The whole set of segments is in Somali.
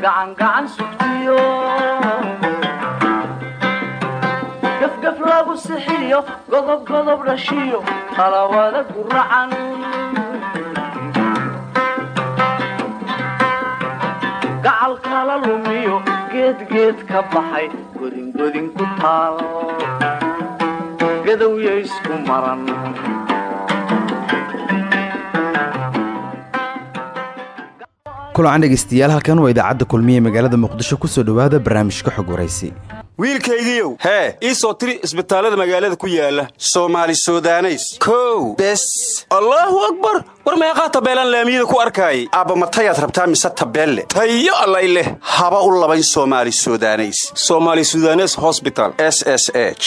gacangacan sugtiyo. Gafgaf lagu sixiyo godob godob dhashiyo talawada guracan gacal kala lumiyo geedgeed ka baxay godingodin ku taal. Gadowya isku maran kulancan dhegeystayaal halkan waa idaacadda kulmiye magaalada muqdisho ku soo dhowaada barnaamijka xog waraysi wiilkaygiiow hee ii soo tiri isbitaallada magaalada ku yaalla soomaali sudaneys. Kow bes. Allaahu akbar! War meeqaa tabeelaan laamiyada ku arkaayay aabba matayaad rabtaa mise tabeelle? Tayo allay leh. Haba u labayn soomaali sudaneys. Somaali sudanes hosbital s s h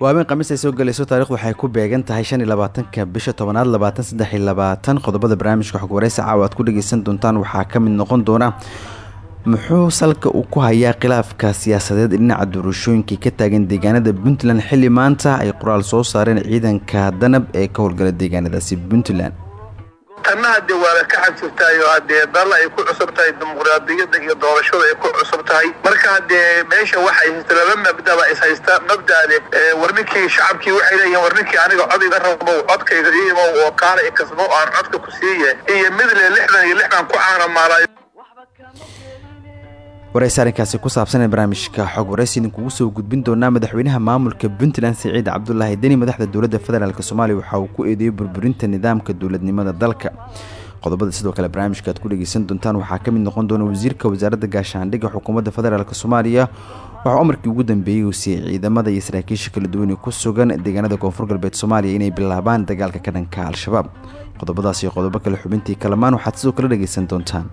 waa habeen khamiis ay soo gelayso taarikhdu waxay ku beegan tahay shan iyo labaatanka bisha tobanaad labaatan saddex iyo labaatan. Qodobada barnaamijka xog waraysi caawa aad ku dhegeysan doontaan waxaa ka mid noqon doona muxuu salka uu ku hayaa khilaafka siyaasadeed dhinaca doorashooyinkii ka taagan deegaanada puntland? Xilli maanta ay qoraal soo saareen ciidanka danab ee ka howlgala deegaanadaasi puntland tanna haddee waala ka xagjirtahay oo haddee dal ay ku cusub tahay dimuqraadiyadda iyo doorashada ay ku cusub tahay marka haddee meesha waxay haysta laba mabdaba is haysta. Mabdaade war ninkii shacabkii waxay leeyihiin war ninkii aniga cod iga rabow codkayga iimow oo kaala i kasbo aan codka ku siiye iyo midle lixdan iyo lixdan ku caanamaalaayo waraysi arrinkaasi ku saabsan ee barnaamijka xog waraysi idinkugu soo gudbin doonaa madaxweynaha maamulka puntland siciid cabdulaahi deni madaxda dowladda federaalk soomaaliya. Waxa uu ku eedeeyey burburinta nidaamka dowladnimada dalka. Qodobada sidoo kale barnaamijka aad ku dhegeysan doontaan waxaa ka mid noqon doona wasiirka wasaaradda gaashaandhigga xukuumadda federaalk soomaaliya. Waxaa amarkii ugu dambeeyey uu siiyey ciidamada iyo saraakiisha kala duwan ee ku sugan deegaanada koonfur galbeed soomaaliya inay bilaabaan dagaalka ka dhanka al-shabaab. Qodobadaas iyo qodobo kale xubintii kalamaan waxaad sidoo kale dhegeysan doontaan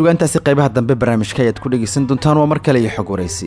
sugaantaasi qaybaha dambe barnaamijka ayaad ku dhegeysan doontaan waa mar kale iyo xog waraysi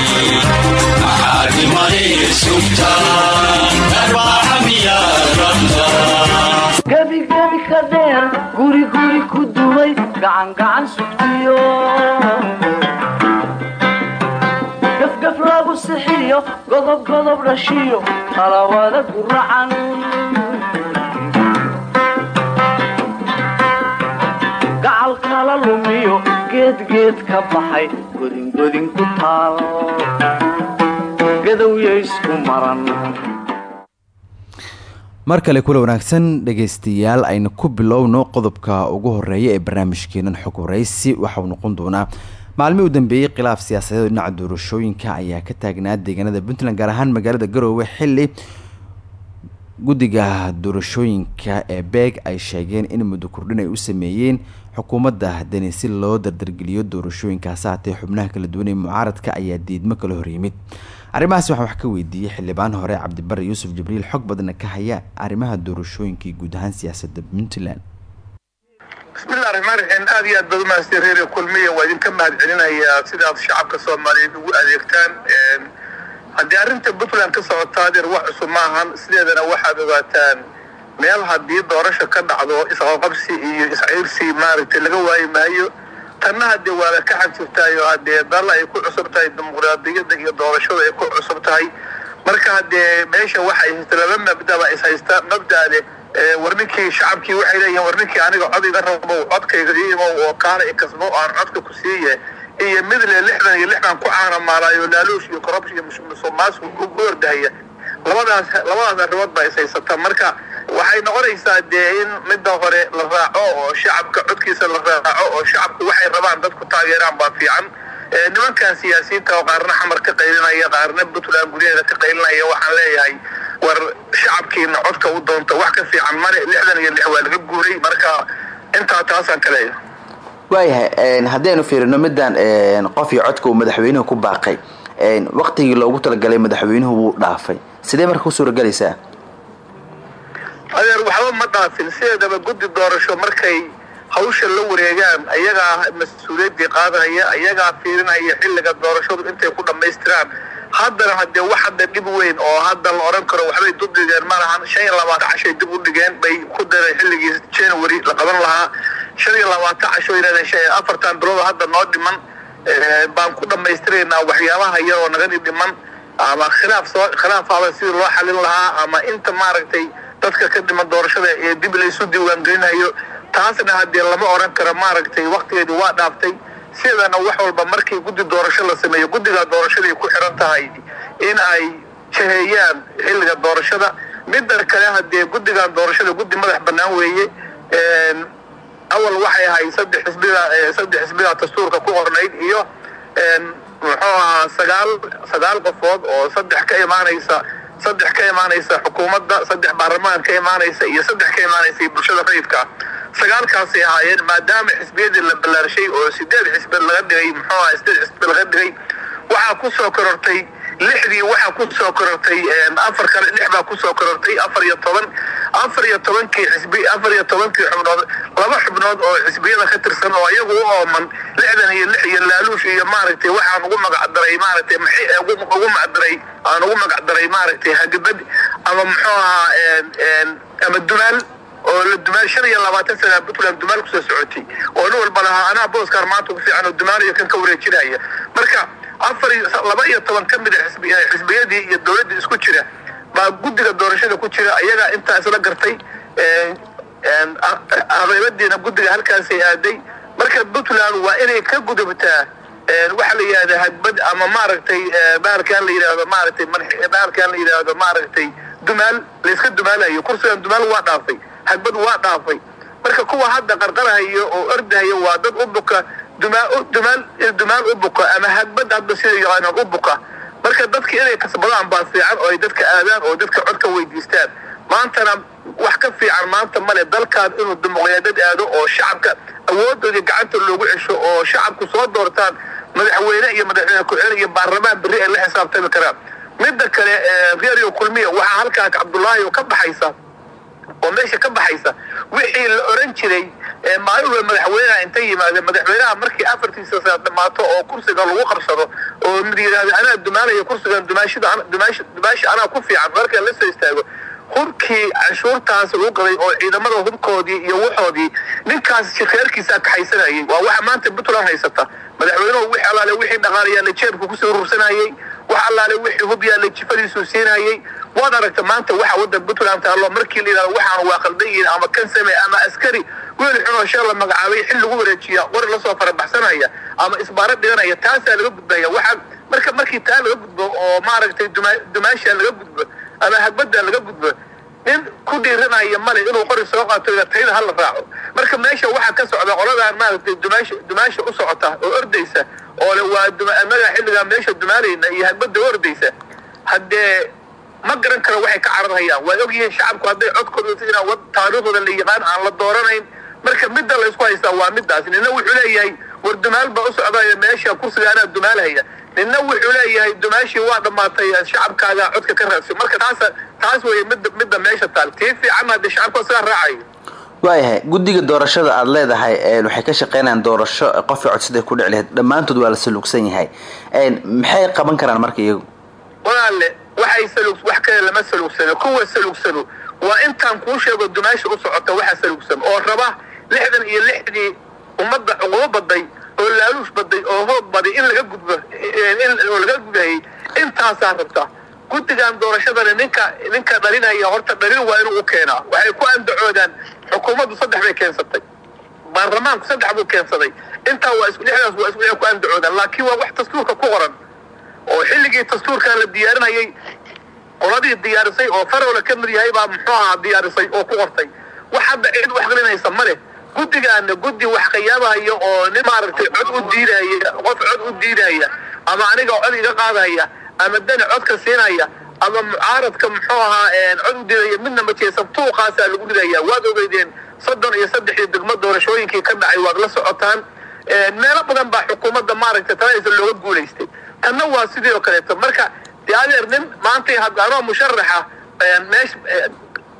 maxaa dhimanay sugtaan arbaaxa miyaad rabtaa gebigebi ka dheer guri guri ku dumay gacangacan sugtiyo gafgaf lagu sixiyo godob godob dhashiyo talawada guracan geedgeed ka baxay godingodin ku taal gadowya isku maran. Mar kale kula wanaagsan dhegeystayaal aynu ku bilowno qodobka ugu horreeya ee barnaamijkeenan xog waraysi waxauu noqon doonaa. Maalmihii u dambeeyey khilaaf siyaasadeed dhinaca doorashooyinka ayaa ka taagnaa deegaanada puntland gaar ahaan magaalada garoowe xili guddiga doorashooyinka ee beeg ay sheegeen in muddo kordhin ay u sameeyeen xukuumadda deni si loo dardargeliyo doorashooyinkaasi haatee xubnaha kala duwan ee mucaaradka ayaa diidmo kala horyimid. Arrimahaasi waxaan wax ka weydiiyey xildhibaan hore cabdibari yuusuf jibriil xog badna ka haya arrimaha doorashooyinkii guud ahaan siyaasadda puntland. Bismillahi raxmaan raxiim aad iyo aad baad umahadsan reer kulmiya waa idinka mahad sidaad shacabka soomaaliyeed ugu adeegtaan haddii arrinta puntland ka socotaa adeer wax cusub maahan sideedana waxaad ogaataan meel haddii doorasho ka dhacdo isqaqabsi iyo isciirsi maaragtay laga waayi maayo. Tanna haddee waala ka xagjirtahay oo haddee dal ay ku cusub tahay dimuqraadiyadda iyo doorashada ay ku cusub tahay. Marka haddee meesha waxay haysta laba mabdaba is haysta. Mabdaade war ninkii shacabkii waxay leeyihiin war ninkii aniga cod iga rabow codkayga iimow oo kaala i aan codka ku siiye iyo midle lixdan iyo lixdan ku caanamaalaayo laaluush iyo corruption iyo musuqmaasuq u ordahaya labadaas labadaas arrimood baa is haysata marka waxay noqonaysaa dee in midda hore la raaco oo shacabka codkiisa la raaco oo shacabku waxay rabaan dadku taageeraan baa fiican. Nimankan siyaasiyiinta oo qaarna xamar ka qaylinaya qaarna puntland gudaheeda ka qaylinaya waxaan leeyahay war shacabkiina codka u doonta wax ka fiican. Male lixdan iyo lix waa laga guuray. Marka intaa taasaan ka leeyahay waayahay haddaynu fiirino midaan qof iyo codka uu madaxweynuhu ku baaqay waqtigii loogu talagalay madaxweynuhu wuu dhaafay. Sidee marka u suuragelaysaa adeer waxba ma dhaafin. Sideedaba guddi doorasho markay hawsha la wareegaan ayagaa mas'uuliyaddii qaadanaya ayagaa fiirinaya xilliga doorashadu intay ku dhammaystiraan. Haddana haddee wax hadda dhib weyn oo hadda la odhan karo waxbay dib dhigeen ma lahan shan iyo labaatan cashoy dib u dhigeen bay ku dareen xilligii january la qaban lahaa. Shan iyo labaatan casho yidhahdeen shan afartan bilood hadda noo dhiman baan ku dhammaystiraynaa waxyaabaha yar oo naga dhiman. Ama khilaaf soo khilaafaaba sidii loo xalin lahaa ama inta maaragtay dadka ka dhiman doorashada ee dib laysu diiwaangelinayo taasna haddee lama odhan karo maaragtay waktigeedii waa dhaaftay. Sidana wax walba markii guddi doorasho la sameeyo guddiga doorashaday ku xiran tahay in ay jaheeyaan xilliga doorashada. Midda kale haddee guddigan doorashada guddi madax bannaan weeye awal waxay ahayd saddex xisbida saddex xisbida dastuurka ku qornayd iyo muxuu ahaa sagaal sagaal qofood oo saddex ka imaanaysa saddex ka imaanaysa xukuumadda saddex baarlamaan ka imaanaysa iyo saddex ka imaanaysa bulshada rayidka. ah sagaalkaasay ahaayeen maadaama xisbiyadii la ballaarshay oo sideed xisbi laga dhigay muxuu ahaa sideed xisbi laga dhigay waxaa ku soo korortay lixdii waxaa ku soo korortay afar kale lix baa ku korortay afar iyo toban afar iyo tobankii xisbi afar iyo tobankii xubnood laba xubnood oo xisbiyada ka tirsan oo iyagu u ooman lixdan iyo lix iyo laaluush iyo maaragtay waxaan ugu magacdaray maaragtay maxay ugu magacdaray aan ugu magacdaray maaragtay hagabad ama muxuu ahaa ama dumaal oo la dumaal shan iyo labaatan sana puntland dumaal ku soo socotay. Oo nin walba lahaa anaa booskaar maanta ugu fiican oo dumaal iyo kan ka wareejinaya. Marka afar laba iyo toban ka mid a xisbi eh, xisbiyadii iyo dowladdii isku jira baa guddiga doorashada ku jira ayagaa intaa isla gartay Een, een, a- aqaybadiina guddiga halkaasay aaday. Marka puntland waa inay ka gudubtaa een, waxa la yidhahda hagbad ama maaragtay eh, bahalkan la yidhahdo maaragtay bahalkan la yidhahdo maaragtay dumaal layska dumaalayo. Kursigan dumaal waa dhaafay hagbad waa dhaafay. Marka kuwa hadda qarqarahayo oo ordahayo waa dad u buka dumaa dumaal dumaal u buka ama hagbad hadda sida yaqaanaan u buka. Marka dadka inay kasbadaan baa fiican oo ay dadka aadaan oo dadka codka weydiistaan. Maantana wax ka fiican maanta male dalkan inuu dimuqraadiyad aado oo shacabka awoodoodii gacanta loogu cesho oo shacabku soo doortaan madaxweyne iyo madaxweyne ku-xigeen iyo baarlamaan berri ay la xisaabtami karaan. Midda kale eh, reeriyo kulmiya waxaa halkaa cabdullaahi oo ka baxaysa oo meesha ka baxaysa wixii la oran jiray ee maalin walba madaxweynaha intay yimaadeen madaxweynaha markii afartiisa sana dhammaato oo kursiga lagu qabsado oo mid yidhahda anaa dumaanaya kursigan dumaashida dumaashi anaa ku fiican marka la soo istaago hubkii canshuurtaas lagu qaday oo ciidamada hubkoodii iyo waxoodii ninkaas shirkeerkiisa kaxaysanayay waa waxa maanta puntland haysata. Madaxweynuhu wixii allaale wixii dhaqaalayaala jeebka ku soo urursanayay wax allaale wixii hub yaalla jifadiisu siinayay. Waad aragta maanta waxa waddan puntland taallo markii la yidhahdo waxaan waa qaldan ama kan same ama askari weel xun oo shee la magacaabay xil lagu wareejiya qori la soo farabaxsanaya ama isbaaro dhiganaya taasaa laga gudbaya. Waxaa marka markii taa laga gudbo oo maaragtay duma- dumaasha laga gudbo ama hagbada laga gudbo nin ku dhiiranaya male inuu qori soo qaato tayada hala raaco. Marka meesha waxaa ka socda qoladan maaragtay dumaasha dumaasha u socota oo ordaysa oo le waa annaga xilligaa meesha dumaalayna iyo hagbada u ordaysa. Haddee ma garan karo waxay ka cararhayaan waa ogyihiin shacabku hadday codkooda inaan taariikhdooda la yaqaan aan la dooranayn marka midda la isku haystaa waa middaas. Nina wuxuu leeyahay war dumaal baa u socdaayo meesha kursiga anaa dumaalhaya nina wuxuu leeyahay dumaashii waa dhammaatay shacabkaaga codka ka raadsi marka taas taas weeye midda midda meesha taal. Tii fiican haddii shacabka sidaa raacayo. Waayahay guddiga doorashada aada leedahay waxay ka shaqeynayaan doorasho qofkii codsiday ku dhici lahayd dhammaantood waa la salugsan yahay. Maxay qaban karaan marka iyagu? Walaalle waxay salug wax kale lama salugsano. Kuwa salugsano waa intaan kuu sheego dumaasha u socota waxa salugsan oo raba lixdan iyo lixdii ummadda cuqubo baday oo laaluush baday oo hoob baday in laga gudbo in oo laga gudbayay intaasaa rabta guddigan doorashadana ninka ninka dhalinaya horta dhalin waa inuu u keenaa. Waxay ku andacoodaan xukuumaddu saddex bay keensatay. Baarlamaanku saddex buu keensaday. Intaa waa isku lixdaas waa isku ku andacoodaan. Laakiin waa wax dastuurka ku qoran. Oo xilligii dastuurkan la diyaarinayay qoladii diyaarisay oo farowla ka mid yahay baa muxuu ahaa diyaarisay oo ku qortay. Wax cid wax gelinaysa male guddigaana guddi wax qayaabahaya oo nin maaragtay cod u diidaya qof cod u diidaya ama aniga cod iga qaadaya ama dani codka siinaya ama mucaaradka muxuu ahaa cod u diidaya midna ma jeesan tuuqaasaa lagu ridaya waad ogeydeen soddon iyo saddexdii degmo doorashooyinkii ka dhacay waad la socotaan. Meelo badan baa xukuumadda maaragtay talaysa looga guulaystay. Tanna waa sidii oo kaleeto. Marka dee adeer nin maantay haddaanoo musharaxa meesha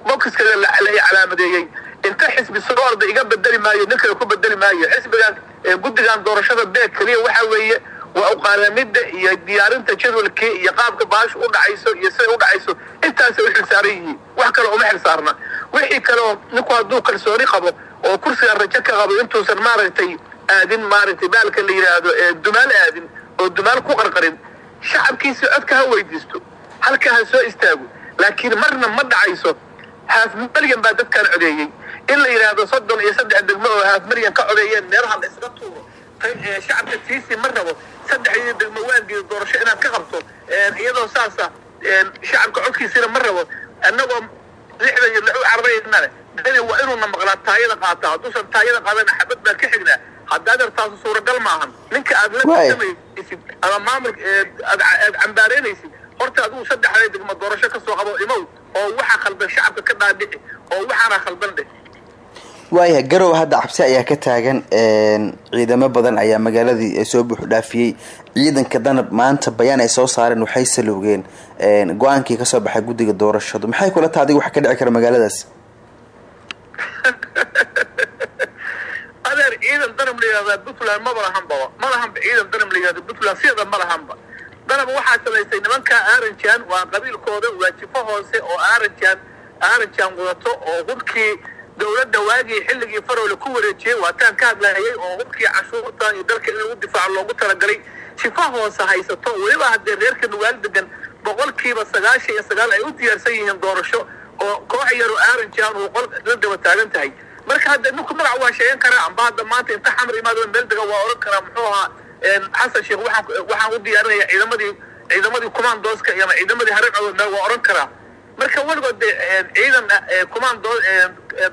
bokiskaga la calaamadeeyey inta xisbi soo orda iga bedeli maayo nin kale ku bedeli maayo. Xisbigan guddigan doorashada beeg keliya waxa weeye waa uqaaramida iyo diyaarinta jadwalkii iyo qaabka baasha u dhacayso iyo siday u dhacayso. Intaasay u xilsaaran yihiin. Wax kale uma xilsaarna wixii kale oo ninku hadduu kalsooni qabo oo kursiga rajo ka qabo intuusan maaragtay aadin maaragtay baalka la yidhaahdo dumaal aadin oo dumaal ku qarqarin shacabkiisi codka ha weydiisto halka ha soo istaago. Laakiin marna ma dhacayso haaf malyan baa dadkan codeeyey. In la yidhaahdo soddon iyo saddex degmo oo haaf malyan ka codeeyeen meelaha la isga tuuro. Shacabka siisi ma rabo saddexdii degmo waangeeda doorasho inaad ka qabto. Iyadoo saasa shacabka codkiisina ma rabo. Annagoo lixdan iyo lix u cararaynale dani waa inuuna maqlaa taayada qaata. Hadduusan taayada qaadana xabad baan ka xignaa. Hadda adeertaasu suuragal maahan. Ninka aad la samaysid ama maamul aad cambaaraynaysid horta adigu saddexda degmo doorasho ka soo qabo imow oo waxaa khaldan shacabka ka dhaadhici oo waxaana khaldan dheh. Waayahay garow hadda cabsi ayaa ka taagan ciidamo badan ayaa magaaladii soo buux dhaafiyey. Ciidanka danab maanta bayaan ay soo saareen waxay salowgeen go'aankii ka soo baxay guddiga doorashadu. Maxay kula taha adiga wax ka dhici kara magaaladaas? Adeer ciidan danab la yihahdaa puntland maba lahanbaba ma lahanba ciidan danab la yihahdo puntland siyada ma lahanba danab waxaa samaysay nimanka aranjan waa qabiilkooda waa jifo hoose oo aranjan aranjan wadato oo hubkii dowladda waagii xilligii farowle ku wareejiyey. Waataan ka hadlayay oo hubkii cashuurta iyo dalka in lagu difaaco loogu talagalay. Jifa hoose haysato. Weliba haddee reerka nugaal degan boqolkiiba sagaashan iyo sagaal ay u diyaarsan yihiin doorasho oo koox yaro aranjan uu qol la daba taagan tahay. Marka hadda ninku magac waa sheegan karaa amba hadda maanta inta xamar imaado meel degan waa oran karaa muxuu ahaa xasan sheekh waxaan u diyaarinaya ciidamadii ciidamadii commandooska ama ciidamadii hareecooda waa oran karaa. Marka weligood de ciidan commando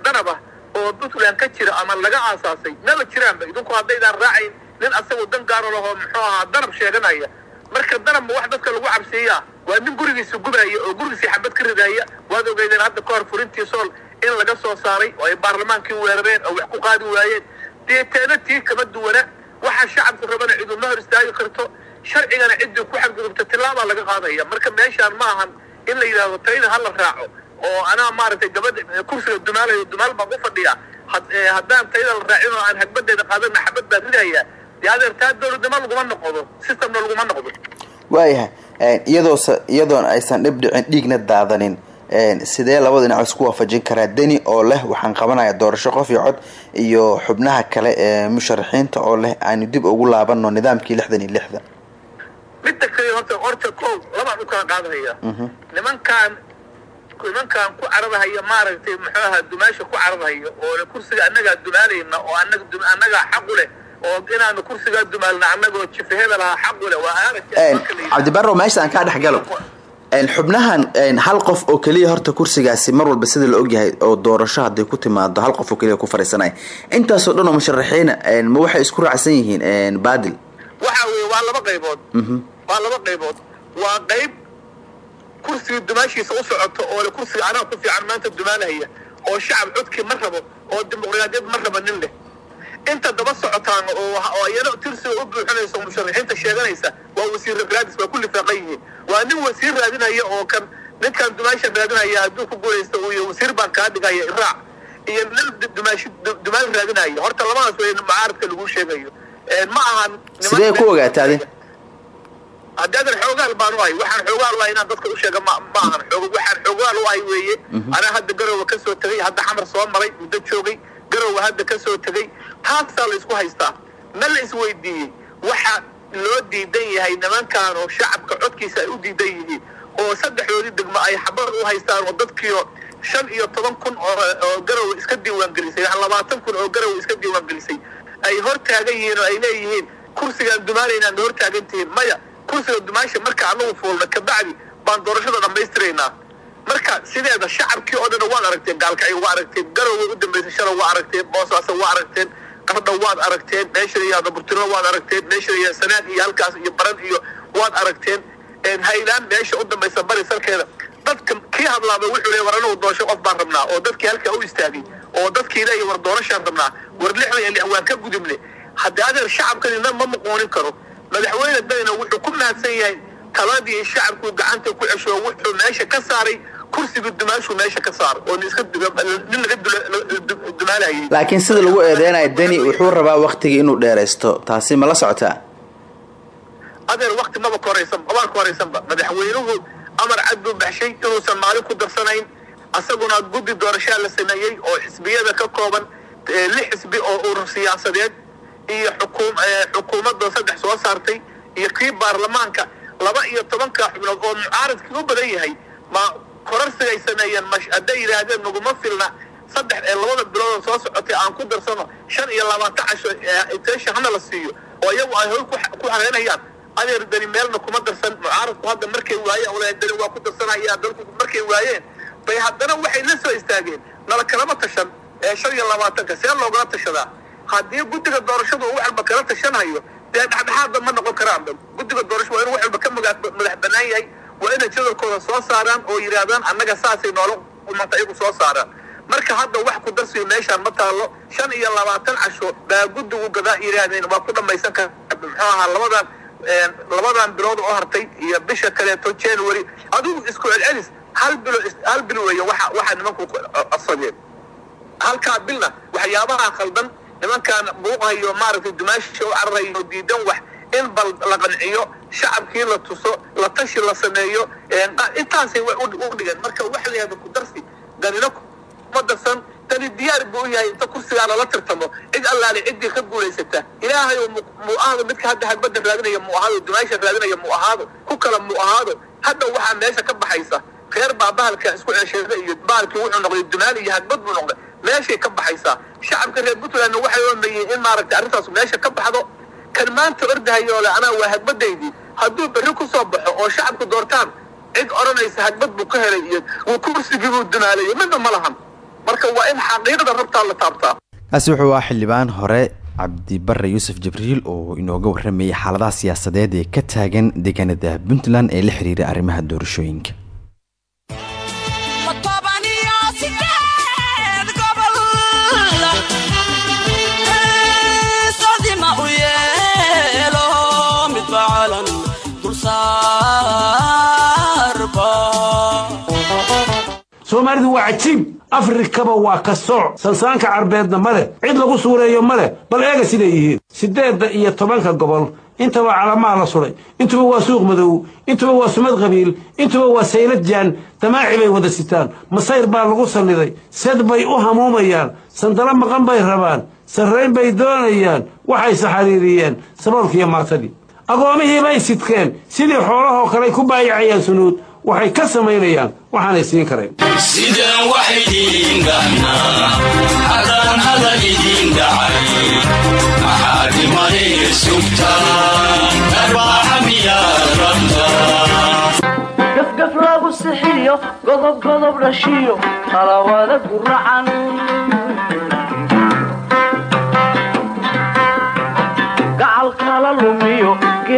danab ah oo puntland ka jira ama laga aasaasay maba jiraanba. Idinku haddaydaan raacayn nin asagu dan gaaro lahoo muxuu ahaa danab sheeganaya. Marka danabma wax dadka lagu cabsiiyaa waa nin gurigiisa gubaya oo gurigiisii xabad ka ridaya waad ogeydeen hadda ka hor furintii sool in laga soo saaray oo ay baarlamaankii weerareen oo wax ku qaadi waayeen. Deeteena tii kama duwana waxa shacabku rabana ciduma hor istaagi karto sharcigana ciddii ku xadgudubta tillaabaa laga qaadaya. Marka meeshaan ma ahan in la yidhaahdo tayda hala raaco oo anaa maaragtay gabadha kursiga dumaalayo dumaal baan u fadhiyaa. Haddaan tayda la raacin oo aan hagbadeeda qaadana xabad baan ridayaa dee adeer taa dowladnimo laguma noqdo systemna laguma noqdo. Waayahay iyadoos iyadoon aysan dhib dhicin dhiigna daadanin sidee labada dhinac isku waafajin karaa deni oo leh waxaan qabanaya doorasho qof iyo cod iyo xubnaha kale ee musharaxiinta oo leh aanu dib ugu laabano nidaamkii lixdan iyo lixda. Midda kale horta horta ko labaan u kala qaadahaya nimankaan nimankaan ku cararahaya maaragtay muxuu ahaa dumaasha ku cararahaya oo kursiga annagaa dumaalayna oo annaga annagaa xaq u leh oo inaanu kursigaa dumaalna annagoo jifa hebel ahaa xaq u leh waa aarag cabdibarrow meesha aan kaa dhex galo xubnahan hal qof oo keliya horta kursigaasi mar walba sida la ogyahay oo doorasho hadday ku timaado hal qof oo keliya ku fariisanaya intaasoo dhan oo musharaxiina ma waxay isku raacsan yihiin baadil? Waxa weye waa laba qaybood. Waa laba qaybood. Waa qayb kursiga dumaashiisa u socoto oo le kursiga anaa ku fiican maanta dumaalahaya oo shacab codkii ma rabo oo dimuqraadiyad ma raba nin leh inta daba socotaan oo iyana tirsiga u buuxinaysa musharaxiinta sheeganaysa waa wasiir raadis waa ku lifaaqan yihiin. Waa nin wasiir raadinaya oo kan ninkan dumaasha raadinaya hadduu ku guulaysto iyo wasiir baan kaa dhigaya iraac iyo nin dumaashi dumaal raadinaya. Horta labadaas wey mucaaradka lagu sheegayo. Ma ahan sidee ku ogaataade haddii adan xoogaal baan u ahay waxaan xoogaal u ahay inaan dadka u sheega ma ma ahan xoog waxaan xoogaal u ahay weeye. Anaa hadda garowa ka soo tegay hadda xamar soo maray muddo joogay garowa hadda ka soo tegay taasaa la isku haystaa. Ma la isweydiiyey? Waxa loo diidan yahay nimankan oo shacabka codkiisa ay u diidan yihiin oo saddexdoodii degmo ay xabad u haystaan oo dadkiio shan iyo toban kun oo garowa iska diiwaangelisay labaatan kun oo garowa iska diiwaangelisay ay hor taagan yihiin oo ay leeyihiin kursigaan dumaalaynaan hor taagan tihiin. Maya kursiga dumaasha marka anagu fuulna kabacdi baan doorashada dhammaystiraynaa marka sideeda shacabkii oo dhan waad aragteen gaalkacyo waa aragteen garowe u dambaysay shala waa aragteen boosaaso waa aragteen qardha waad aragteen meesha iyo burtino waad aragteen meesha iyo sanaad iyo halkaas iyo baran iyo waad aragteen haylaan meesha u dambaysa bari salkeeda. Dadka kii hadlaaba wuxuu leeyahay war anagu doorasho qof baan rabnaa oo dadkii halkaa u istaagay oo dadkii leeyahay war doorashaan rabnaa war lixdan iyo lix waan ka gudubne haddii adeer shacabkanina ma muqoonin karo madaxweyne dayna wuxuu ku mahadsan yahay taladii shacabku gacanta ku cesho wuxuu meesha ka saaray kursiga dumaashuu meesha ka saaray oo laakiin sida lagu eedeynayo deni wuxuu rabaa waktigii inuu dheeraysto taasi ma la socotaa adeer wakti maba ka horaysan mabaa ka horaysanba madaxweynuhu amar cad buu baxshay inuusan maalin ku darsanayn asaguna guddi doorashaa la sameeyey oo xisbiyada ka kooban lix xisbi oo urur siyaasadeed iyo xukuum xukuumadda saddex soo saartay iyo kii baarlamaanka laba iyo tobanka xubnood oo mucaaradkii u badan yahay ma korarsiga ay sameeyeen hadday yidhaahdeen naguma filna. Saddex ee labada bilood soo socotay aan ku darsano shan iyo labaatan casho teesha hana la siiyo. Oo iyagu ay hoy ku xareynayaan adeer dani meelna kuma darsan mucaaradku hadda markay waayeen dani waa ku darsanaya dalku markay waayeen. Bay haddana waxay la soo istaageen nala kalama tashan ee shan iyo labaatanka see loogala tashadaa. Haddii guddiga doorashadu uu waxalba kala tashanhayo dee dhexdhexaadba ma noqon karaanba guddiga doorasho waa inuu waxalba ka madax bannaan yahay waa inay jadalkooda soo saaraan oo yidhaahdaan annaga saasay noola umanta iyagu soo saaraan. Marka hadda wax ku darsiyo meeshaan ma taallo. Shan iyo labaatan casho baa guddigu gadaa yidhaahdeen waa ku dhammaysan kara muxuu ahaa labadan labadan bilood oo hartay iyo bisha kaleeto january. Adigu isku celcelis hal bilo hal bil weeye waxa waxa nimanku codsadeen. Halkaa bilna waxyaabaha khaldan nimankaan buuqayo maaragtay dumaasha u cararayo diidan wax in bal la qanciyo shacabkii la tuso la tashi la sameeyo intaasay u dhigeen. Marka waxa ku darsi danina kuma darsan dani diyaar buu u yahay inta kursigaa lala tartamo cid allaale ciddii ka guulaysata ilaahay muu ahaado midka hadda hagbadda raadinaya muu ahaado dumaasha raadinaya muu ahaado ku kala muu ahaado. Hadda waxaa meesha ka baxaysa. Reer baa bahalka isku cesheeda iyo bahalkii wuxuu noqday dumaal iyo hagbad buu noqday. Meeshay ka baxaysaa shacabka reer puntlandna waxay oomayeen in maaragtay arrintaas meesha ka baxdo kan maanta ordahayo le anaa waa hagbadaydii hadduu berri ku soo baxo oo shacabku doortaan cid odhanaysa hagbad buu ka helay iyo kursigii buu dumaalayay midna ma lahan. Marka waa in xaqiiqda rabtaa la taabtaa. Kaasi wuxuu ah xildhibaan hore cabdibare yuusuf jibriil oo inooga waramayay xaaladaha siyaasadeed ee ka taagan deegaanada puntland ee la xiriira arrimaha doorashooyinka soomaalidu waa cajiib afrikaba waa ka sooc sansaanka carbeedna ma leh. Cid lagu suureeyo ma leh. Bal eega siday yihiin. Siddeedda iyo tobanka gobol. Intaba calamaha la sudhay intuba waa suuq madow. Intuba waa sumad qabiil. Intuba waa saylad jaan. Damaaci bay wada sitaan. Masayr baa lagu salliday. Sed bay u hamuumayaan. Sandalo maqan bay rabaan. Sarrayn bay doonayaan. Waxayse xariiriyeen. Saboolkiiyo maatadii agoomihii bay sidkeen. Sidii xoolahoo kaley ku baayacayaan sunuud waxay ka samaynayaan waxaanay siin karayn sideen wax idiin dhahnaa haddaan hadal idiin dhacay maxaa dhimanay sugtaan arbaaxa miyaad rabtaa. Gafgaf lagu sixiyo godob godob dhashiyo qalawada guracan gacal kala lumiyo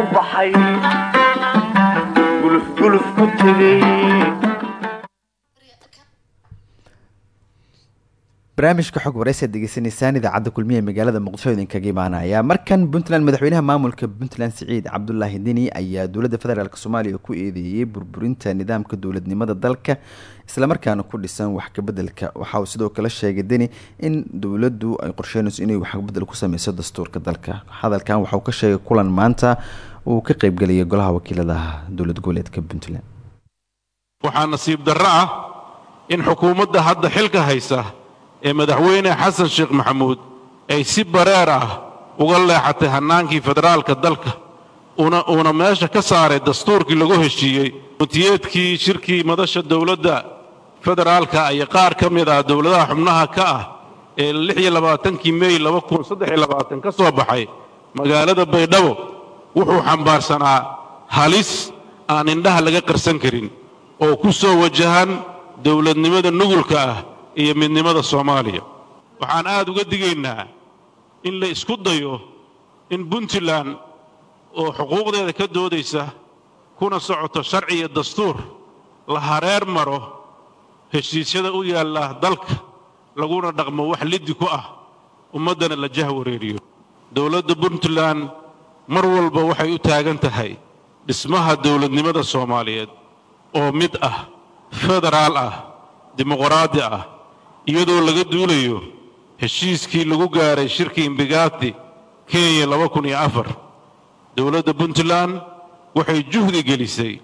u baxay gulufguluf ku tegay barnaamijka xog waraysaad degeysanaysaan idaacadda kulmiya ee magaalada muqdisho idinkaga imaanaya. Markan puntland madaxweynaha maamulka puntland siciid cabdulaahi deni ayaa dowladda federaalk soomaaliya ku eedeeyey burburinta nidaamka dowladnimada dalka islamarkaana ku dhisan wax kabedelka waxa uu sidoo kale sheegay deni in dowladdu ay qorsheynayso inay waxkabedel ku sameyso dastuurka dalka. Hadalkan waxauu ka sheegay kulan maanta uu ka qeybgeliyay golaha wakiilada dowlad goboleedka puntland. Waxaa nasiib darro ah in xukuumadda hadda xilka haysa ee madaxweyne xasan sheekh maxamuud ay si bareer ah uga leexatay hannaankii federaalka dalka una uuna meesha ka saaray dastuurkii lagu heshiiyey mutiyeedkii shirkii madasha dowladda federaalka iyo qaar ka mid ah dowladaha xubnaha ka ah ee labaatankii mey ka soo baxay magaalada baydhabo wuxuu xambaarsanaa halis aan indhaha laga qarsan karin oo ku soo wajahan dowladnimada nugulka ah iyo midnimada soomaaliya. Waxaan aad uga digaynaa in la isku dayo in puntland oo xuquuqdeeda ka doodaysa kuna socoto sharci iyo dastuur la hareer maro heshiisyada u yaalla dalka laguna dhaqmo wax liddi ku ah ummaddana la jah wareeriyo. Dowladda puntland mar walba waxay u taagan tahay dhismaha dowladnimada soomaaliyeed oo mid ah federaal ah dimuqraadi ah iyadoo laga duulayo heshiiskii lagu gaaray shirkii imbigaati kenya laba kun iyo afar. Dowladda puntland waxay juhdi gelisay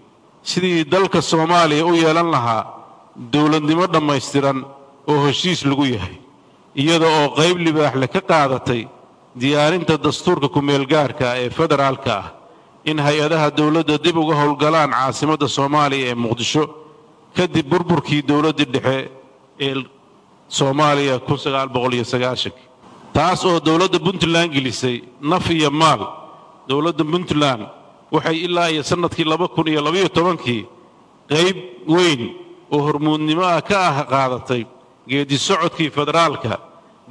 sidii dalka soomaaliya u yeelan lahaa dowladnimo dhammaystiran oo heshiis lagu yahay iyada oo qayb libaaxle ka qaadatay diyaarinta dastuurka kumeelgaarka ee federaalka ah in hay'adaha dowladda dib uga howlgalaan caasimadda soomaaliya ee muqdisho kadib burburkii dowladdii dhexe ee soomaaliya taas oo dowladda puntland gelisay naf iyo maal. Dowladda puntland waxay ilaa iyo sannadkii tobankii qayb weyn oo hormuudnimo ah ka ah qaadatay geedi socodkii federaalka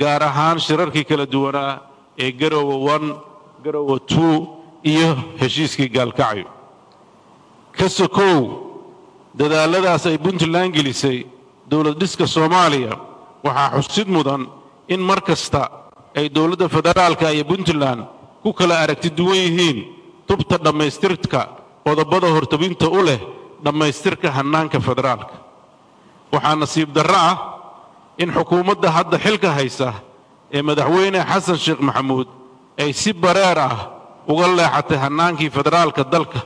gaar ahaan shirarkii kala duwanaa ee garowe one garowe two iyo heshiiskii gaalkacyo. Ka sokow dadaalladaas ay puntland gelisay dowlad dhiska soomaaliya waxaa xusid mudan in mar kasta ay dowladda federaalka iyo puntland ku kala aragti duwan yihiin tubta dhammaystirka qodobada hortabinta u leh dhammaystirka hannaanka federaalka. Waxaa nasiib darro ah in xukuumadda hadda xilka haysa ee madaxweyne xasan sheekh maxamuud ay si bareer ah uga leexatay hannaankii federaalka dalka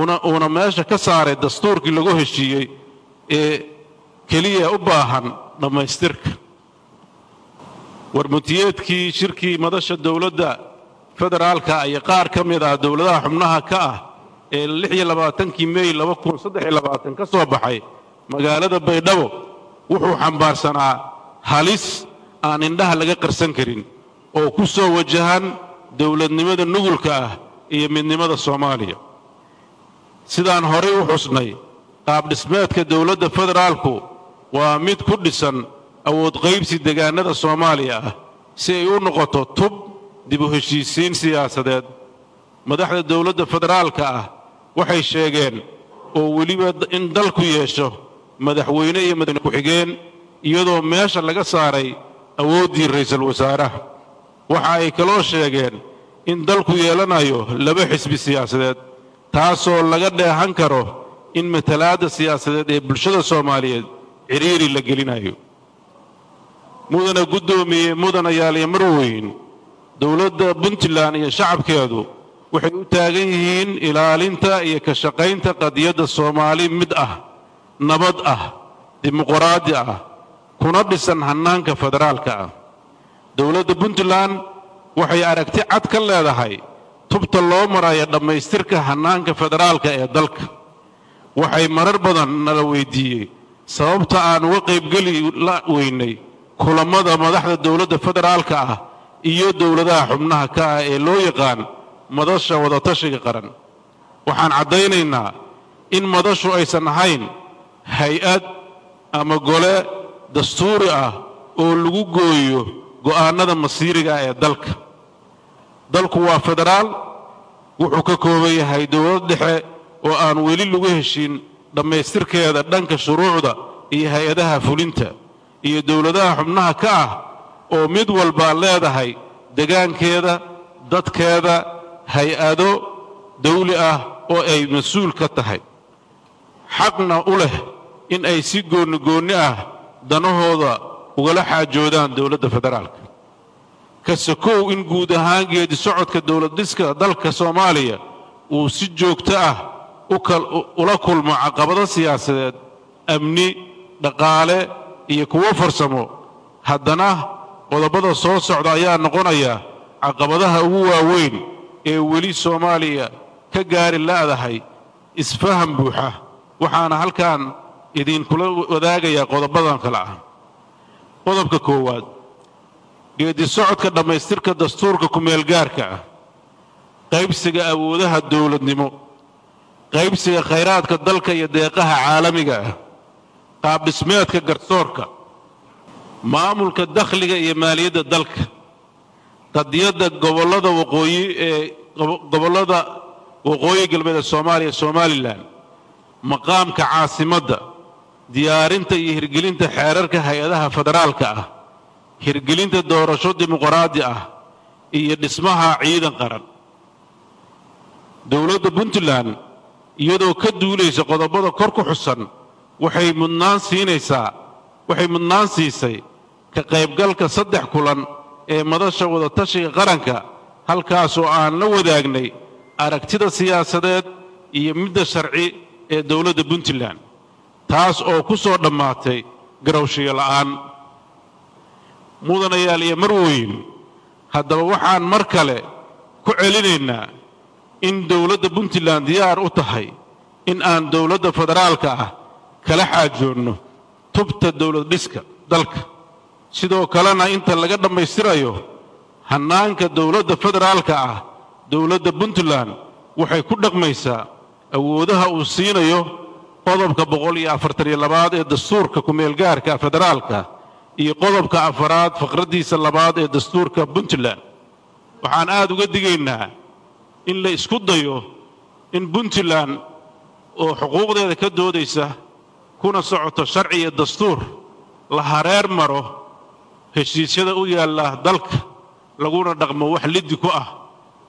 una uuna meesha ka saaray dastuurkii lagu heshiiyey ee keliya u baahan dhammaystirka warmutiyeedkii shirkii madasha dowladda federaalka iyo qaar ka mid ah dowladaha xubnaha ka ah ee labaatankii mey ka soo baxay magaalada baydhabo wuxuu xambaarsanaa halis aan indhaha laga qarsan karin oo ku soo wajahan dowladnimada nugulka ah iyo midnimada soomaaliya. Sidaan horay u xusnay qaabdhismeedka dowladda federaalku waa mid ku dhisan awood qaybsi degaannada soomaaliya ah si ay u noqoto tub dib u heshiisiin siyaasadeed. Madaxda dowladda federaalka ah waxay sheegeen oo weliba in dalku yeesho madaxweyne iyo madaxweyne ku-xigeen iyadoo meesha laga saaray awooddii ra'iisul wasaaraha. Waxa ay kaloo sheegeen in dalku yeelanayo laba xisbi siyaasadeed taasoo laga dheehan karo in matalaadda siyaasadeed ee bulshada soomaaliyeed cidhiiri la gelinayo. Mudana guddoomiye mudanayaal iyo marweyn dowladda puntland iyo shacabkeedu waxay u taagan yihiin ilaalinta iyo ka shaqaynta qadiyadda soomaali mid ah nabad ah dimuqraadi ah kuna dhisan hannaanka federaalka ah. Dowladda puntland waxay aragti cad ka leedahay tubta loo maraya dhammaystirka hannaanka federaalka ee dalka. Waxay marar badan nala weyddiiyey sababta aan uga qaybgeli la weynay kulammada madaxda dowladda federaalka ah iyo dowladaha xubnaha ka ah ee loo yaqaan madasha wadatashiga qaran. Waxaan caddaynaynaa in madashu aysan ahayn hay'ad ama gole dastuuri ah oo lagu gooyo go'aannada masiiriga ee dalka. Dalku waa federaal wuxuu ka kooban yahay dowlad dhexe oo aan weli lagu heshin dhammaystirkeeda dhanka shuruucda iyo hay'adaha fulinta iyo dowladaha xubnaha ka ah oo mid walbaa leedahay degaankeeda dadkeeda hay'ado dawli ah oo ay mas'uul ka tahay. Xaqna u leh in ay si goonni-goonni ah danahooda ugala xaajoodaan dowladda federaalka ka sokow in guud ahaan geedi socodka dowladdhiska dalka soomaaliya uu si joogto ah ula kulmo caqabado siyaasadeed amni dhaqaale iyo kuwo farsamo. Haddana qodobada soo socda ayaa noqonaya caqabadaha ugu waaweyn ee weli soomaaliya ka gaari la'dahay isfaham buuxa. Waxaana halkan idinkula wadaagayaa qodobadan kale ah. Qodobka koowaad geeddi socodka dhammaystirka dastuurka kumeelgaarka ah. Qaybsiga awoodaha dowladnimo. Qaybsiga khayraadka dalka iyo deeqaha caalamiga ah. Qaabdhismeedka garsoorka. Maamulka dakhliga iyo maaliyadda dalka. Qadiyadda gobollada waqooyi ee gobollada waqooyi galbeed ee soomaaliya somalilan. Maqaamka caasimadda diyaarinta iyo hirgelinta xeerarka hay'adaha federaalka ah hirgelinta doorasho dimuqraadi ah iyo dhismaha ciidan qaran. Dowladda puntland iyadoo ka duulaysa qodobada kor ku xusan waxay mudnaan siinaysaa waxay mudnaan siisay ka qaybgalka saddex kulan ee madasha wadatashiga qaranka halkaasoo aan la wadaagnay aragtida siyaasadeed iyo midda sharci ee dowladda puntland taas oo ku soo dhammaatay garowshiyo la'aan. Mudanayaal iyo marweyn haddaba waxaan mar kale ku celinaynaa in dowladda puntland diyaar u tahay in aan dowladda federaalka ah kala xaajoonno tubta dowlad dhiska dalka. Sidoo kalena inta laga dhammaystirayo hannaanka dowladda federaalka ah dowladda puntland waxay ku dhaqmaysaa awoodaha uu siinayo qodobka boqol iyo afartaniyo labaad ee dastuurka kumeelgaarka federaalka iyo qodobka afaraad faqraddiisa labaad ee dastuurka puntland. Waxaan aad uga digaynaa in la isku dayo in puntland oo xuquuqdeeda ka doodaysa kuna socoto sharci iyo dastuur la hareer maro heshiisyada u yaalla dalka laguna dhaqmo wax liddi ku ah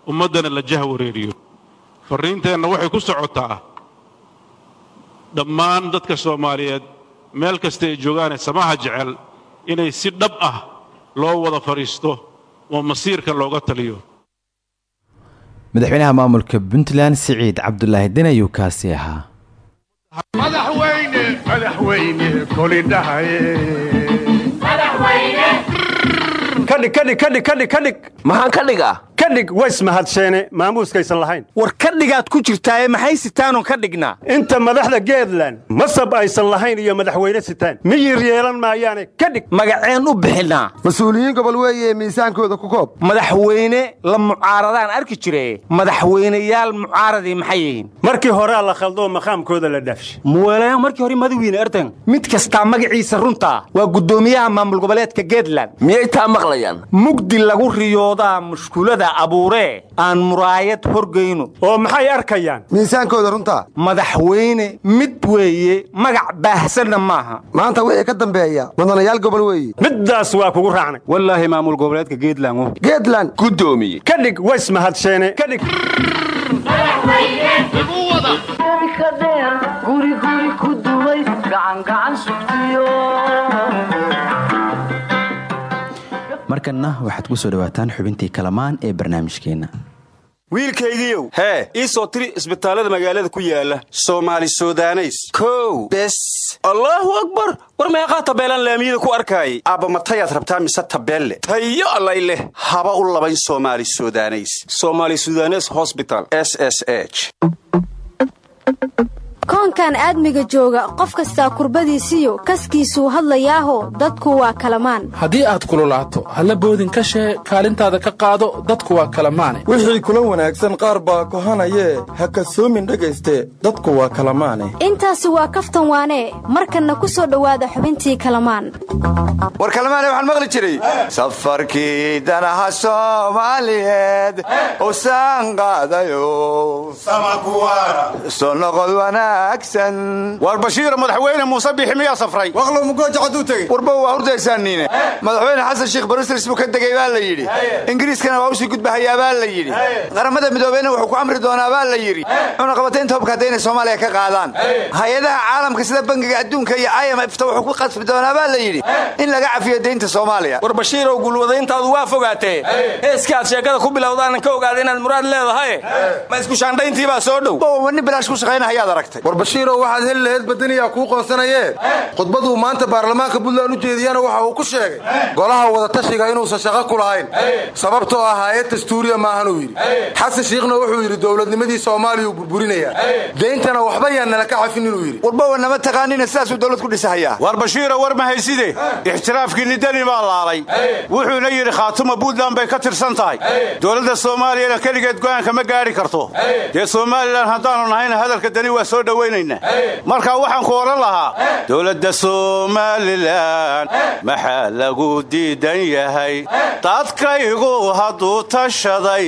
ummaddana la jah wareeriyo. Farriinteenna waxay ku socotaa dhammaan dadka soomaaliyeed meel kasta ay joogaanee samaha jecel inay si dhab ah loo wada fadhiisto oo masiirka looga taliyo. Madaxweynaha maamulka puntland siciid cabdulaahi den ayuu kaasi ahaa. Madaxweyne madaxweyne kolidhahaye kadhig kadhig kadhig kadhig kadhig maxaan ka dhigaa kadhig ways mahadseene maamuuskaysan lahayn. War ka dhigaad ku jirtaaye maxay sitaanun ka dhignaa inta madaxda geedland masab aysan lahayn iyo madaxweyne sitaan. Miyir yeelan maayaane kadhig magaceen u bixinaa mas'uuliyiin gobol weeye miisaankooda ku koob. Madaxweyne la mucaaradaan arki jire. Madaxweyneyaal mucaaradii maxay yihiin? Markii horea la khaldoo maqaamkooda la dhaafshay muwalaan markii hore madawiine ertan mid kastaa magaciisa runtaa waa guddoomiyaha maamul goboleedka geedland miyay taa maqlayaan mugdi lagu riyoodaa mushkulada abuuree aan muraayad horgayno. Oo maxay arkayaan? Miisaankooda runtaa madaxweyne mid weeye magac baahsanna maaha. Maanta wixii ka dambeeya mudanayaal gobol weeye middaas waa kugu raacnay. Wallaahi maamul goboleedka geedland geedland guddoomiye kadhig ways mahadseene markanna waxaad ku soo dhawaataan xubintii kalamaan ee barnaamijkeenna wiilkaygiiow hee? ii soo tiri isbitaallada magaalada ku yaalla soomaali sudaneys. Kow! Bes! Allaahu akbar! War meeqaa tabeelaan laamiyada ku arkaayay aabba matayaad rabtaa mise tabeelle? Tayo allay leh. Haba u labayn soomaali sudaneys. Somaali sudanes hosbital s s h koonkan aadmiga jooga qof kastaa kurbadiisiyo kaskiisuu hadlayaaho dadku waa kalamaan. Haddii aad kululaato halla boodin ka shee kaalintaada ka qaado dadku waa kalamaane. Wixii kula wanaagsan qaar baa kohanayee ha kasoomin dhegayste dadku waa kalamaane. Intaasi waa kaftan waanee markanna ku soo dhowaada xubintii kalamaan. War kalamaane waxaan maqli jiray. Safarkii danaha soomaaliyeed usaan qaadayo. Soo noqod wanaagsan. War bashiir madaxweyne muuse bixi miyaa safray? Waqlow mugooja hadduu tegey? Warba waa hurdaysaaniine madaxweyne xasan sheekh barisris buu ka degay baa la yidhi. Ingiriiskana waa u sii gudbahayaa baa la yidhi. Qaramada midoobeyna wuxuu ku amri doonaa baa la yidhi. Cunaqabataynta hubka hadda inay soomaaliya ka qaadaan. Hay'adaha caalamka sida bangiga adduunka iyo i m fta wuxuu ku qasbi doonaa baa la yidhi. In laga cafiyo deynta soomaaliya. War bashiirow gulwadayntaadu waa fogaatee. Heeskii aad sheekada ku bilowdaanan ka ogaada inaad muraad leedahay. Ma isku shaandhayntii baa soo dhow? Nin bilaash ku shaqayna hayaad aragtay war bashiirow waxaad heli laheyd badaniyaa kuu qoonsanayee khudbaduu maanta baarlamaanka puntland u jeediyana waxa uu ku sheegay. Golaha wadatashiga inuusan shaqo ku lahayn. Sababtoo ah haayad dastuuriya maahanuu yidhi. Xasan shiikhna wuxuu yidhi dowladnimadii soomaaliya uu burburinayaa deyntana waxba yaan nala ka cafin inuu yidhi. Warbawa nama taqaanina sidaasuu dowlad ku dhisahayaa war bashiiro war ma hayside. Ixtiraafkii nidani baa laalay. Wuxuuna yidhi khaatuma puntland bay ka tirsan tahay. Dowladda soomaaliyana keligeed go'aanka ma gaadhi karto. Dee somalilan haddaanu nahayna hadalka dani waa soo dhowaynaynaa marka waxaan ku odhan lahaa dowladda somalilan maxaa lagu diidan yahay? Dadkaygu hadduu tashaday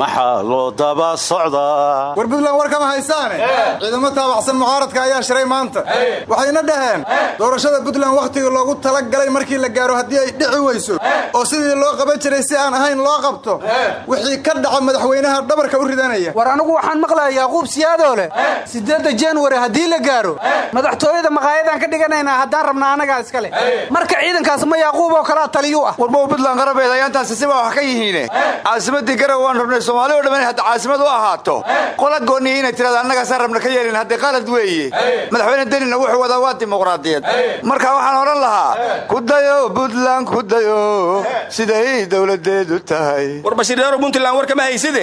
maxaa loo daba socdaa? War puntland war kama haysaane. Ciidamo taabacsan mucaaradka ayaa shiray maanta. Waxayna dhaheen doorashada puntland wakhtigii loogu talagalay markii la gaaro haddii ay dhici weyso. Oo sidii loo qaban jiray si aan ahayn loo qabto. Wixii ka dhaca madaxweynaha dhabarka u ridanaya. War anigu waxaan maqlayaa yaquub siyaadoo leh siddeedda januari haddii la gaaro madaxtooyada maqaayadaan ka dhiganaynaa haddaan rabnaa annagaa iska leh marka ciidankaas ma yaquub oo kalea taliyuu ah. Warbow puntland qarabeed ayaantaasi siba wax ka yihiine? Caasimadii garow waan rabnay soomaali o dhamman hadda caasimad u ahaato. Qola gooniya inay tirada annagaasaan rabna ka yeelin haddii qalad weeye. Madaxweyne denina wuxuu wadaa waa dimuqraadiyad. Marka waxaan odhan lahaa ku dayo puntland ku dayo siday dowladeedu tahay. War bashiiryaaro puntland war kama hayside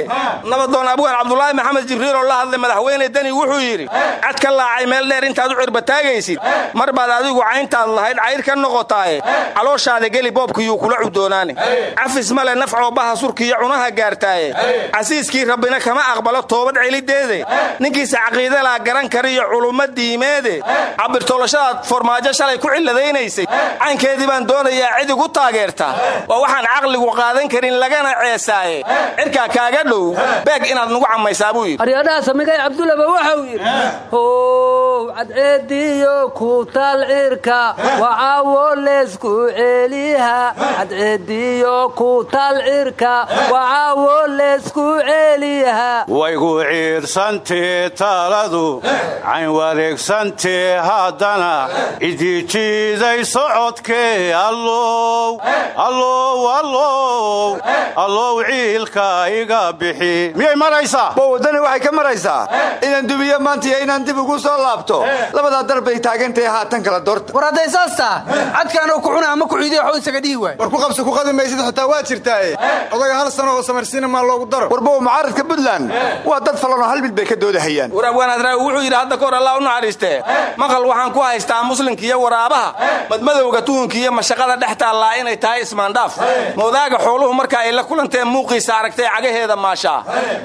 nabadoon abgaan cabdulaahi maxamed jibriil oo la hadlay madaxweyne deni wuxuu yidhi cad ka laacay meel dheer intaad u cirbataagaysid mar baad adigu cayntaad lahayd cayr ka noqotaaye. Calooshaada geli boobkiyuu kula cudoonaane cafis male nafcoo baha surkiiyo cunaha gaartaaye. Casiiskii rabbina kama aqbalo toobad celideede. Ninkiisa caqiidalaa garan kariyo culummo diimeede. Cabirtoolashadaad formaajo shalay ku cilladaynaysay caynkeedii baan doonayaa cid igu taageerta. Waa waxaan caqligu qaadan karin lagana ceesaaye. Cirkaa kaaga dhow beeg inaad nugu cammaysaa buu yidhi. Aryadhaha samigay cabdulaba waxau yidhi how cadceediyo ku taal cirka. Wacaawo leesku celiha cadceediyo ku taal cirka. Wacaawo leesku celiha waygu ciirsantee taaladu cayn wareegsantee haddana. Cidii jiiday socodkee allow allow allow allow ciilka iga bixi. Miyay maraysaa? Wadani waxay ka maraysaa. Inaan dubiyo maanta iyo inaan dib ugu soo laabto. Labadaa dar bay taagantahay haatan kala doorta. War hadday saas taa cadkaanoo ku cuna ama ku ciidiyo waxuu isaga dhihi waay. War ku qabsi ku qadi maysid xitaa waa jirtaaye odaga hal sano oo samarsiina maa loogu daro. Warbow mucaaradka puntland. Waa dad falanoo hal mid bay ka doodahayaan. War abwaanadraawi wuxuu yidhi hadda kahor allah u naxariistee maqal waxaan ku haystaa muslimka iyo waraabaha. Madmadowga tuhunka iyo mashaqada dhex taallaa inay tahay ismaandhaaf moodaaga xooluhu marka ay la kulanteen muuqiisa aragtay cagaheeda maashaa.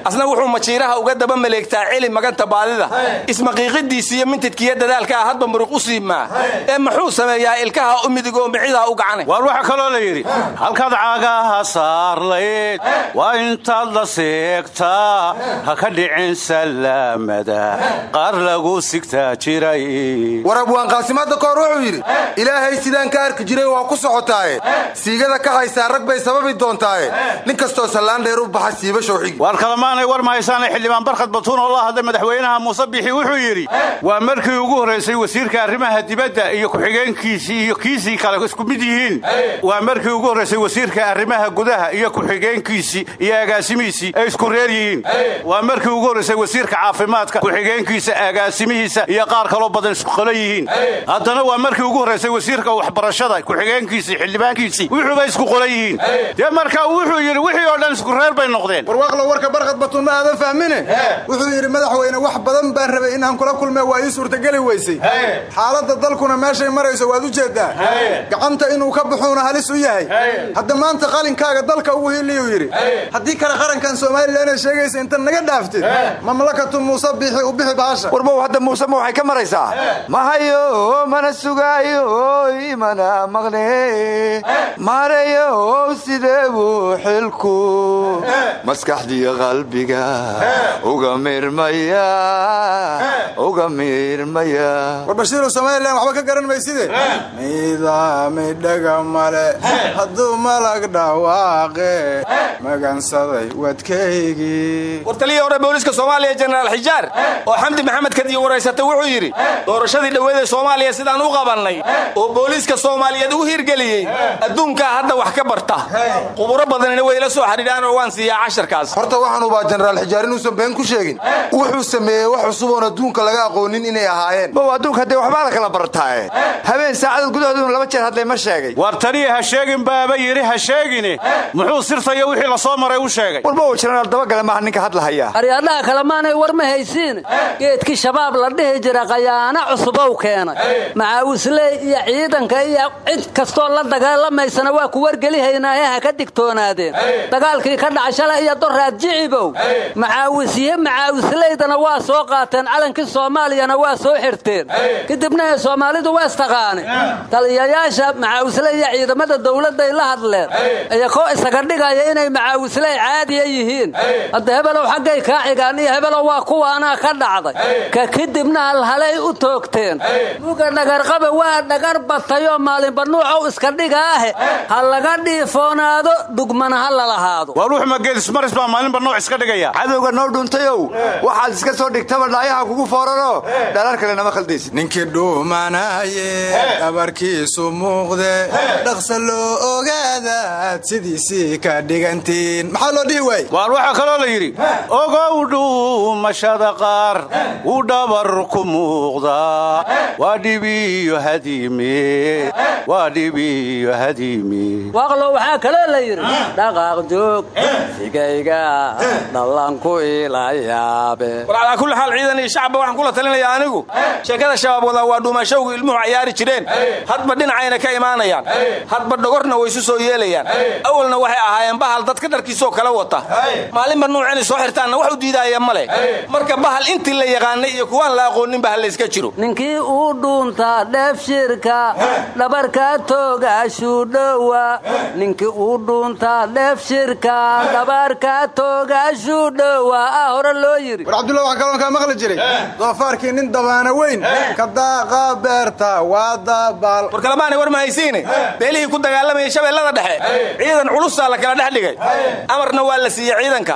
Asna wuxuu majiiraha uga daba maleegtaa celi maganta baadida ismaqiiqidiisa iyo mintidkiiyo dadaalka ah hadba muruq u siibmaa ee muxuu sameeyaa ilkaha u midig oo micidaa u gacane? Waar waxaa kaloo la yidhi halkaad cagaha saarlayd waa intaad la seegtaa ha ka dhicin salaamada qaar lagu sigtaa jiray. War abwaan qaasimaadda kahor wuxuu yidhi ilaahay sidaan ka arki jiray waa ku socotaaye. Siigada ka haysaa rag bay sababi doontaaye. Nin kastoo sallaan dheer u baxa siiba showxigi waar kalemaanay war mahaysaane xildhibaan barkhad batuun oo la hadlay madaxweynaha muuse bixi wuxuu yidhi waa markii ugu horraysay wasiirka arrimaha dibadda iyo ku-xigeenkiisii iyo kiisii kale isku mid yihiin. Waa markii ugu horraysay wasiirka arrimaha gudaha iyo ku-xigeenkiisii iyo agaasimihiisii ay isku reer yihiin. Waa markii ugu horraysay wasiirka caafimaadka ku-xigeenkiisa agaasimihiisa iyo qaar kaloo badan isku qolo yihiin. Haddana waa markii ugu horraysay wasiirka waxbarashada ku-xigeenkiisii xildhibaankiisii wuxuuba isku qolo yihiin. Dee marka wuxuu yidhi wixii oo dhan isku reer bay noqdeen. Warwaaqlo warka barkhad batuun ma aadan fahmine wuxuu yidhi madaxweyne wax badan baan rabay inaan kula kulme waa ii suurtageli weysay. Xaaladda dalkuna meeshay marayso waad u jeeddaa. Gacanta inuu ka baxuuna halis u yahay. Hadda maanta qalinkaaga dalka ugu hiiliyuu yidhi. Haddii kale qarankan somalilan ay sheegaysa inta naga dhaaftid mamlakatu muuse biixi u bixi baasha. Warbow hadda muuse ma waxay ka maraysaa? Mahayo mana sugaayo imana maqne maareeyo ow sidee buu xilku maskaxdiyo qalbiga uga mirmaya uga mirmaya war bashiiru somalilan waxba ka garan mayside midaamidhaga male. hadduu malag dhawaaqe magansaday wadkaygii. War taliyii hore booliiska soomaaliya jenaraal xijaar oo xamdi maxamed kadiyo waraysatay wuxuu yidhi doorashadii dhoweed ee soomaaliya sidaan u qabannay oo booliiska soomaaliyeed u hirgeliyey adduunkaa hadda wax ka barta. quburo badanina way la soo xidhiidhaan oo waan siiyaa casharkaas. Horta waxaan ubaa jenaraal xijaar inuusan been ku sheegin. wuxuu sameeyey wax cusub oon adduunka laga aqoonin inay ahaayeen. Bow adduunka haddee waxbaa la kala bartaaye habeen saacadood gudahooduna laba jeer hadlay ma sheegay. War taliya ha sheegin baaba yidhi ha sheegine muxuu sirtayo wixii la soo maray u sheegay? Walba uu jenaraal dabagale maaha ninka hadlahaya. Aryaadhaha kalemaanay war ma haysiin. Geedkii shabaab la dhihi jira khayaano cusubow keenay macaawisley iyo ciidanka iyo cid kastoo la dagaalamaysana waa ku wargelihaynaaye ha ka digtoonaadeen. Dagaalkii ka dhaca shalay iyo doraad jicibow. Macaawisye macaawisleydana waa soo qaateen calankii soomaaliyana waa soo xirteen. Kadibna soomaalidu waa istaqaane taliyayaasha macaawisley iyo ciidamada dowladday la hadleen. Iyakoo isaga dhigaya inay macaawisley caadiya yihiin. Hadda hebelow xaggay kaa xigaan iyo hebelow waa kuwaanaa ka dhacday. Ka kadibna halhalay u toogteen. Buga dhagarqaba waa dhagar batayoo maalinba nuucow iska dhigaahe. Ha laga dhiifoonaado dhugmana ha lalahaado waa ruux mageedismaris baa maalinba nooc iska dhigaya? Cadowga noo dhuntayow waxaad iska soo dhigtaba dhaayaha kugu foorano dhalar kale nama khaldaysid ninkii dhuumanaye dhabarkiisu muuqde. Dhaqsa loo ogaadaad sidiisii ka dhigantiin. Maxaa loo dhihi waayey? Waar waxaa kaloo la yidhi ogow dhuumashada qaar uu dhabar ku muuqdaa waa dhibiyo hadiime waa dhibiyo hadiime waaqlo waxaa kaloo la yidhi dhaqaaq joog sigayga dhallanku ila yaabe shacabba waxaan kula talinayaa anigu. Sheekada shabaab wadaa waa dhuumashowgu ilmuhu cayaari jireen. Hadba dhinacayna ka imaanayaan. Hadba dhogorna way isu soo yeelayaan. Awalna waxay ahaayeen bahal dadka dharkiisoo kala wata. Maalinba nuuc inay soo xirtaanna wax u diidaaya ma leh. Marka bahal intii la yaqaanay iyo kuwaan la aqoonin bahal layska jiro. Ninkii uu dhuuntaa dheefshirka dhabarka toogaashuu dhowa ninkii uu dhuuntaa dheefshirka dhabarka toogaashuu dhowa ah hore loo yidhi war cabdulla waxaa kaloon kaa maqli jiray doofaarkii nin dabaana weyn. Ka daaqa beerta waa dabaal war kalemaanay war ma haysiine beelihii ku dagaalamayay shabeellada dhexe. Ciidan culusaa la kala dhex dhigay. Amarna waa la siiyey ciidanka.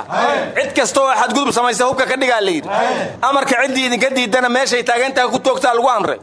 Cid kasta oo xadgudub samaysa hubka ka dhigaa la yidhi amarka ciddii idinka diidana meeshay taagantaha ku toogtaa lagu amray.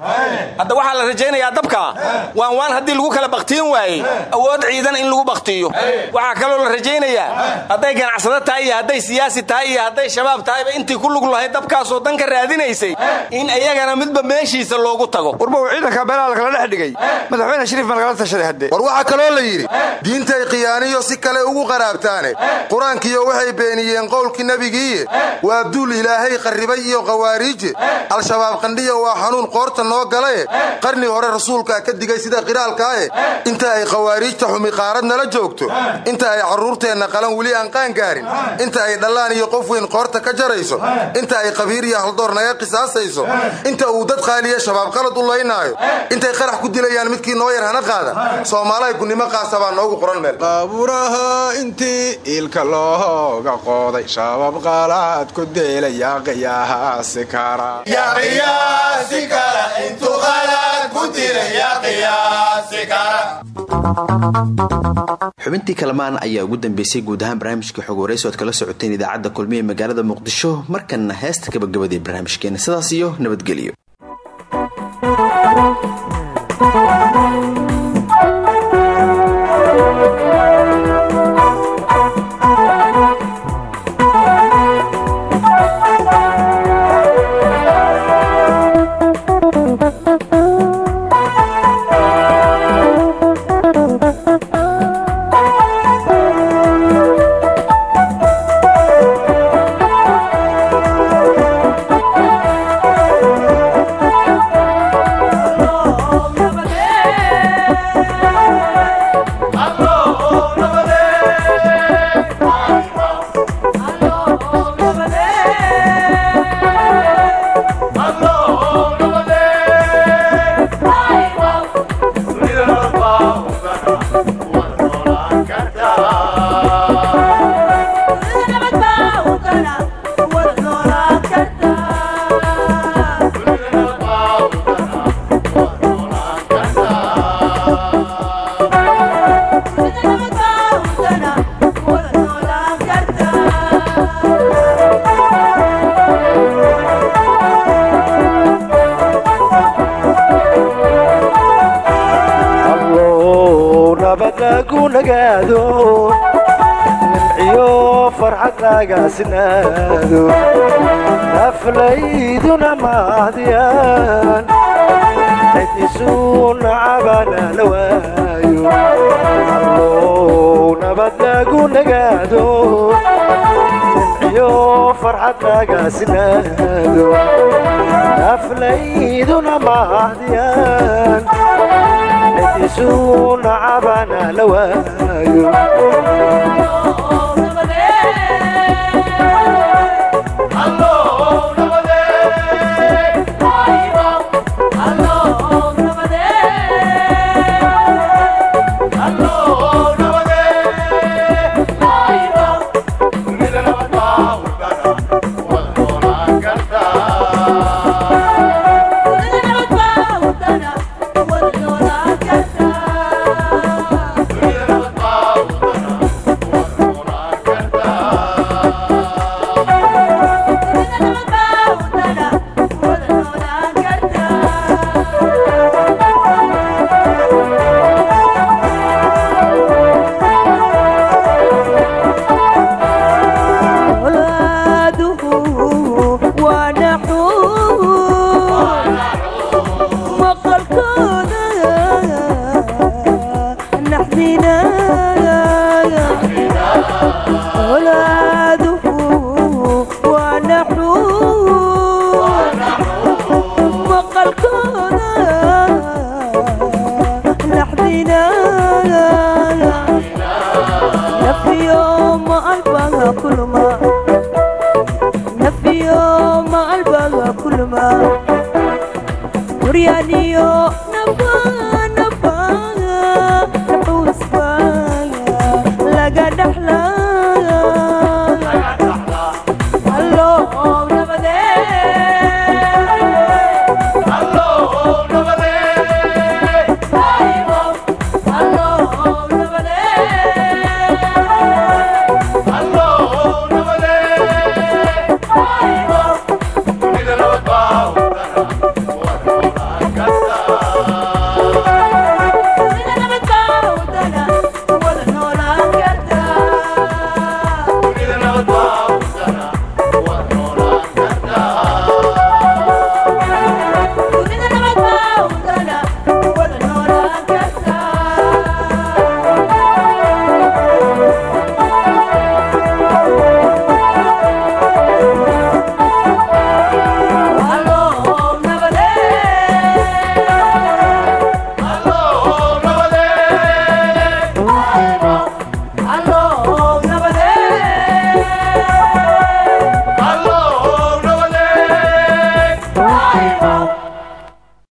Hadda waxaa la rajaynayaa dabkaa waan waan haddii lagu kala bakhtiyin waayey awood ciidan in lagu bakhtiyo. Waxaa kaloo la rajaynayaa. Hadday ganacsado tahay iyo hadday siyaasi tahay iyo hadday shabaab tahayba intii ku lug lahayd dabkaasoo dan ka raadinaysay in iyagana midba meeshiisa loogu tago. Warbow ciidanka beelaha lakala dhex dhigay madaxweyne shariif ma lagala tashaday hadde. War waxaa kaloo la yidhi diintay khiyaaniyo si kale ugu qaraabtaane. Qur'aankiyo waxay beeniyeen qowlkii nebigiiye waa duul ilaahay qarribay iyo khawaariije. Al-shabaab qandhiya waa xanuun qoorta noo galaye. Qarni hore rasuulkaa ka digay sida qiraalkaaye inta ay khawaariijta xumi qaarad nala joogto. Inta ay carruurteenna qalan weli aan qaan gaarin. Inta ay dhallaan iyo qof weyn qoorta ka jarayso. Inta ay qabiir iyo haldoor naga qisaasayso inta uu dad qaaliya shabaab qalad u laynaayo. Intay qarax ku dilayaan midkii noo yar hana qaada. Soomaalahay gunnimo qaasa baa noogu qoran meel. Qaaburaha intii iilka looga qooday shabaab qaalaad ku deelayaa qiyaasi kara xubintii kalamaan ayaa ugu dambeysay guud ahaan barnaamijka xog waraysi oad kala socoteen idaacadda kulmiye magaalada muqdisho markanna heesta gabagabadii barnaamijkeena. Sidaas iyo nabadgelyo waayo Kuryaaniyo